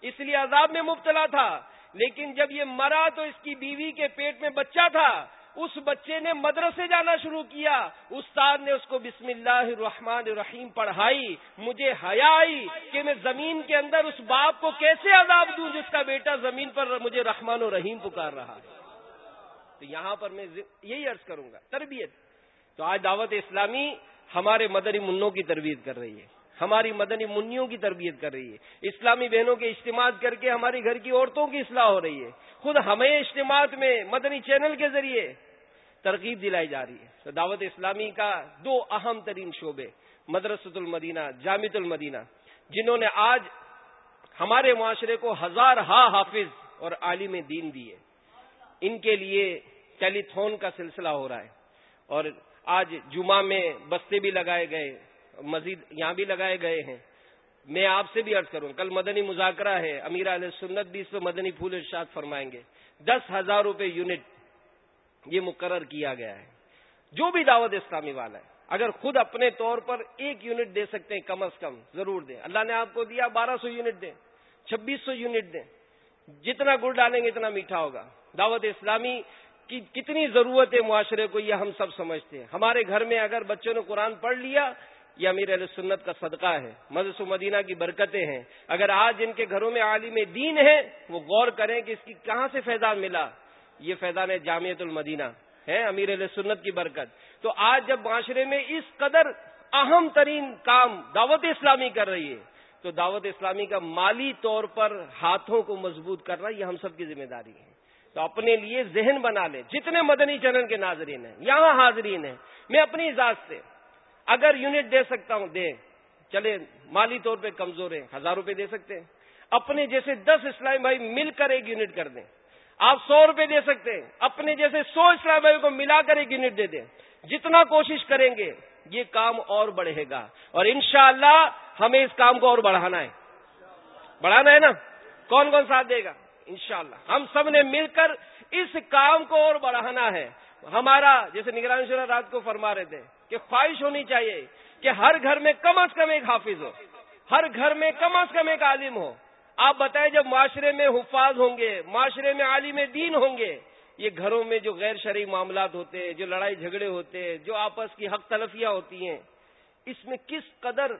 S1: اس لیے عذاب میں مبتلا تھا۔ لیکن جب یہ مرا تو اس کی بیوی کے پیٹ میں بچہ تھا۔ اس بچے نے مدرسے جانا شروع کیا۔ استاد نے اس کو بسم اللہ الرحمن الرحیم پڑھائی۔ مجھے حیا آئی کہ میں زمین کے اندر اس باپ کو کیسے عذاب دوں جس کا بیٹا زمین پر مجھے رحمان و رحیم پکار رہا۔ ہے تو یہاں پر میں یہی عرض کروں گا، تربیت۔ تو آج دعوت اسلامی ہمارے مدری منوں کی تربیت کر رہی ہے۔ ہماری مدنی منیوں کی تربیت کر رہی ہے۔ اسلامی بہنوں کے اجتماع کر کے ہماری گھر کی عورتوں کی اصلاح ہو رہی ہے۔ خود ہمیں اجتماع میں مدنی چینل کے ذریعے ترغیب دلائی جا رہی ہے۔ تو دعوت اسلامی کا دو اہم ترین شعبے، مدرسۃ المدینہ جامع المدینہ، جنہوں نے آج ہمارے معاشرے کو ہزار ہا حافظ اور عالم دین دیے ان کے لیے ٹیلی تھون کا سلسلہ ہو رہا ہے اور آج جمعہ میں بستے بھی لگائے گئے۔ مزید یہاں بھی لگائے گئے ہیں۔ میں آپ سے بھی عرض کروں، کل مدنی مذاکرہ ہے، امیر علیہ سنت بھی اس پہ مدنی پھول ارشاد فرمائیں گے۔ دس ہزار روپے یونٹ یہ مقرر کیا گیا ہے۔ جو بھی دعوت اسلامی والا ہے، اگر خود اپنے طور پر ایک یونٹ دے سکتے ہیں، کم از کم ضرور دیں۔ اللہ نے آپ کو دیا بارہ سو یونٹ دیں، چھبیس سو یونٹ دیں۔ جتنا گڑ ڈالیں گے، اتنا میٹھا ہوگا۔ دعوت اسلامی کی کتنی ضرورت ہے معاشرے کو، یہ ہم سب سمجھتے ہیں۔ ہمارے گھر میں اگر بچوں نے قرآن پڑھ لیا یہ امیر علیہ سنت کا صدقہ ہے مدرس و مدینہ کی برکتیں ہیں۔ اگر آج ان کے گھروں میں عالم دین ہے، وہ غور کریں کہ اس کی کہاں سے فیضان ملا۔ یہ فیضان ہے جامعت المدینہ ہے، امیر علیہ سنت کی برکت۔ تو آج جب معاشرے میں اس قدر اہم ترین کام دعوت اسلامی کر رہی ہے، تو دعوت اسلامی کا مالی طور پر ہاتھوں کو مضبوط کرنا یہ ہم سب کی ذمہ داری ہے۔ تو اپنے لیے ذہن بنا لیں۔ جتنے مدنی چرن کے ناظرین ہیں، یہاں حاضرین ہیں، میں اپنی اجازت سے اگر یونٹ دے سکتا ہوں دے چلے، مالی طور پہ کمزور ہیں، ہزار روپے دے سکتے ہیں۔ اپنے جیسے دس اسلام بھائی مل کر ایک یونٹ کر دیں۔ آپ سو روپے دے سکتے ہیں، اپنے جیسے سو اسلام بھائی کو ملا کر ایک یونٹ دے دیں۔ جتنا کوشش کریں گے، یہ کام اور بڑھے گا۔ اور انشاءاللہ ہمیں اس کام کو اور بڑھانا ہے۔ بڑھانا ہے نا؟ کون کون ساتھ دے گا؟ انشاءاللہ۔ ہم سب نے مل کر اس کام کو اور بڑھانا ہے۔ ہمارا، جیسے نگران شرح رات کو فرما رہے تھے کہ خواہش ہونی چاہیے کہ ہر گھر میں کم از کم ایک حافظ ہو، ہر گھر میں کم از کم ایک عالم ہو۔ آپ بتائیں جب معاشرے میں حفاظ ہوں گے، معاشرے میں عالم دین ہوں گے، یہ گھروں میں جو غیر شرعی معاملات ہوتے ہیں جو لڑائی جھگڑے ہوتے ہیں جو آپس کی حق تلفیاں ہوتی ہیں، اس میں کس قدر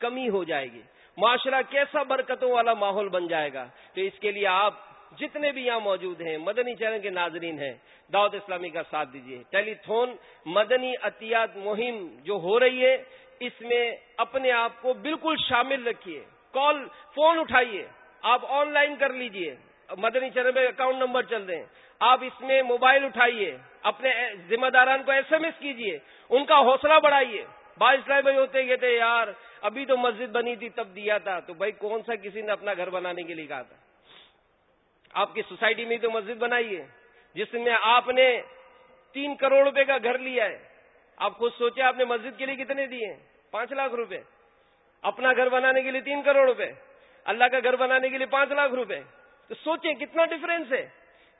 S1: کمی ہو جائے گی؟ معاشرہ کیسا برکتوں والا ماحول بن جائے گا؟ تو اس کے لیے آپ جتنے بھی یہاں موجود ہیں، مدنی چینل کے ناظرین ہیں، دعوت اسلامی کا ساتھ دیجیے ٹیلی تھون مدنی عطیات مہم جو ہو رہی ہے، اس میں اپنے آپ کو بالکل شامل رکھیے۔ کال، فون اٹھائیے۔ آپ آن لائن کر لیجیے۔ مدنی چینل پہ اکاؤنٹ نمبر چل رہے ہیں۔ آپ اس میں موبائل اٹھائیے۔ اپنے ذمہ داران کو ایس ایم ایس کیجیے ان کا حوصلہ بڑھائیے۔ با اسلائی بھائی ہوتے کہتے یار، ابھی تو مسجد بنی تھی، تب دیا تھا۔ تو بھائی، کون سا کسی نے اپنا گھر بنانے کے لیے کہا تھا؟ آپ کی سوسائٹی میں تو مسجد بنائی ہے، جس میں آپ نے تین کروڑ روپے کا گھر لیا ہے۔ آپ خود سوچے آپ نے مسجد کے لیے کتنے دیے ہیں؟ پانچ لاکھ روپے۔ اپنا گھر بنانے کے لیے تین کروڑ روپے۔ اللہ کا گھر بنانے کے لیے پانچ لاکھ روپے۔ تو سوچیں کتنا ڈفرینس ہے،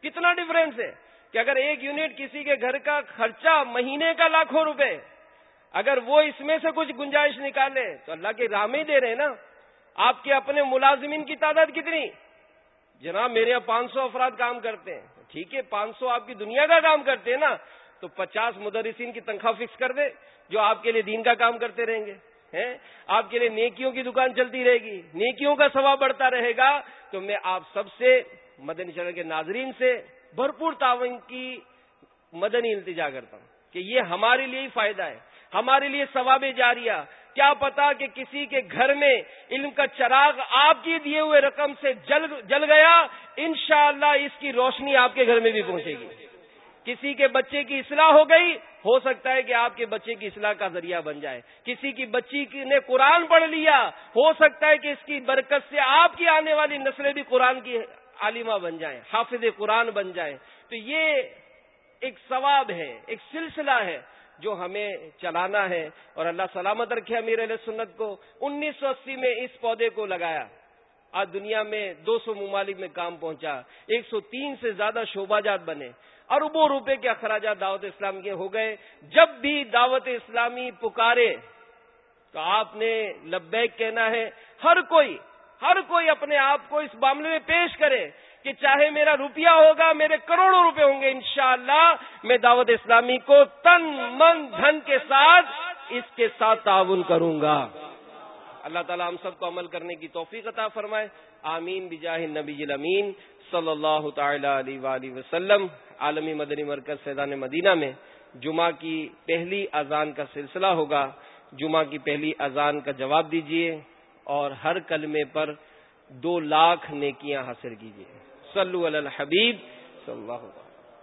S1: کتنا ڈفرینس ہے کہ اگر ایک یونٹ کسی کے گھر کا خرچہ مہینے کا لاکھوں روپے اگر وہ اس میں سے کچھ گنجائش نکالے، تو اللہ کے راہ میں دے رہے نا۔ آپ کے اپنے ملازمین کی تعداد کتنی؟ جناب میرے یہاں پانچ سو افراد کام کرتے ہیں۔ ٹھیک ہے، پانچ سو آپ کی دنیا کا کام کرتے ہیں نا، تو پچاس مدرسین کی تنخواہ فکس کر دے، جو آپ کے لیے دین کا کام کرتے رہیں گے۔ آپ کے لیے نیکیوں کی دکان چلتی رہے گی۔ نیکیوں کا ثواب بڑھتا رہے گا۔ تو میں آپ سب سے، مدنی چڑھ کے ناظرین سے بھرپور تعاون کی مدنی التجا کرتا ہوں کہ یہ ہمارے لیے ہی فائدہ ہے۔ ہمارے لیے ثواب جاریہ کیا پتا کہ کسی کے گھر میں علم کا چراغ آپ کی دیے ہوئے رقم سے جل جل گیا؟ انشاءاللہ اس کی روشنی آپ کے گھر میں بھی پہنچے گی۔ کسی کے بچے کی اصلاح ہو گئی، ہو سکتا ہے کہ آپ کے بچے کی اصلاح کا ذریعہ بن جائے۔ کسی کی بچی نے قرآن پڑھ لیا، ہو سکتا ہے کہ اس کی برکت سے آپ کی آنے والی نسلیں بھی قرآن کی عالمہ بن جائیں، حافظ قرآن بن جائیں۔ تو یہ ایک ثواب ہے، ایک سلسلہ ہے۔ جو ہمیں چلانا ہے اور اللہ سلامت رکھے امیر علیہ سنت کو، انیس سو اسی میں اس پودے کو لگایا۔ آج دنیا میں دو سو ممالک میں کام پہنچا۔ ایک سو تین سے زیادہ شعبہ جات بنے۔ اربوں روپے کے اخراجات دعوت اسلام کے ہو گئے۔ جب بھی دعوت اسلامی پکارے تو آپ نے لبیک کہنا ہے، ہر کوئی ہر کوئی اپنے آپ کو اس معاملے میں پیش کرے۔ کہ چاہے میرا روپیہ ہوگا، میرے کروڑوں روپے ہوں گے، انشاءاللہ میں دعوت اسلامی کو تن من دھن کے ساتھ اس کے ساتھ تعاون کروں گا۔ اللہ تعالیٰ ہم سب کو عمل کرنے کی توفیق عطا فرمائے۔ آمین۔ بجاہ نبی الامین صلی اللہ تعالی علیہ وآلہ وسلم، عالمی مدنی مرکز سیدان مدینہ میں جمعہ کی پہلی اذان کا سلسلہ ہوگا۔ جمعہ کی پہلی اذان کا جواب دیجیے اور ہر کلمے پر دو لاکھ نیکیاں حاصل کیجیے صلو علی الحبیب. صلی اللہ علیہ